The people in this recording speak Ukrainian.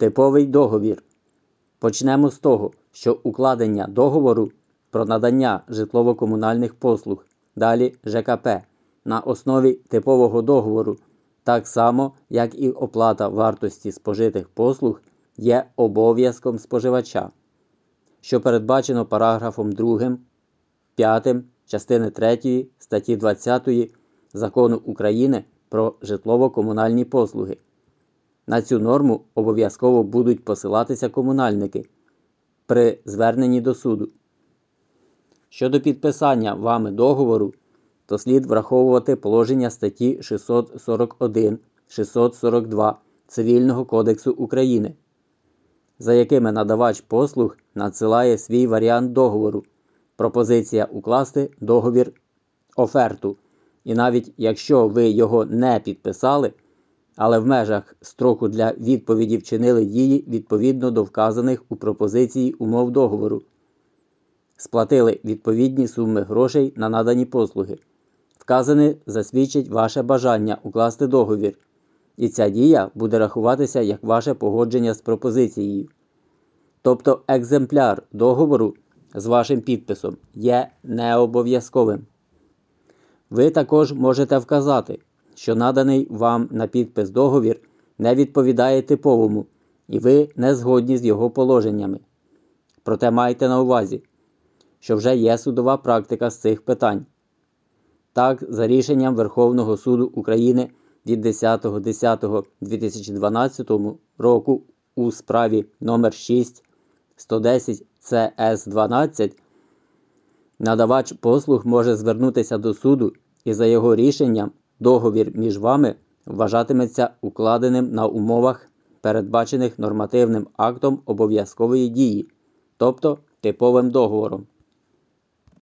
Типовий договір. Почнемо з того, що укладення договору про надання житлово-комунальних послуг, далі ЖКП, на основі типового договору, так само, як і оплата вартості спожитих послуг, є обов'язком споживача, що передбачено параграфом 2, 5 частини 3 статті 20 Закону України про житлово-комунальні послуги. На цю норму обов'язково будуть посилатися комунальники при зверненні до суду. Щодо підписання вами договору, то слід враховувати положення статті 641 642 Цивільного кодексу України, за якими надавач послуг надсилає свій варіант договору, пропозиція укласти договір оферту. І навіть якщо ви його не підписали, але в межах строку для відповіді вчинили дії відповідно до вказаних у пропозиції умов договору, сплатили відповідні суми грошей на надані послуги. Вказане засвідчить ваше бажання укласти договір, і ця дія буде рахуватися як ваше погодження з пропозицією. Тобто екземпляр договору з вашим підписом є необов'язковим. Ви також можете вказати, що наданий вам на підпис договір не відповідає типовому, і ви не згодні з його положеннями. Проте майте на увазі, що вже є судова практика з цих питань. Так, за рішенням Верховного суду України від 10.10.2012 року у справі номер 6 110 cs 12 надавач послуг може звернутися до суду і за його рішенням договір між вами вважатиметься укладеним на умовах, передбачених нормативним актом обов'язкової дії, тобто типовим договором.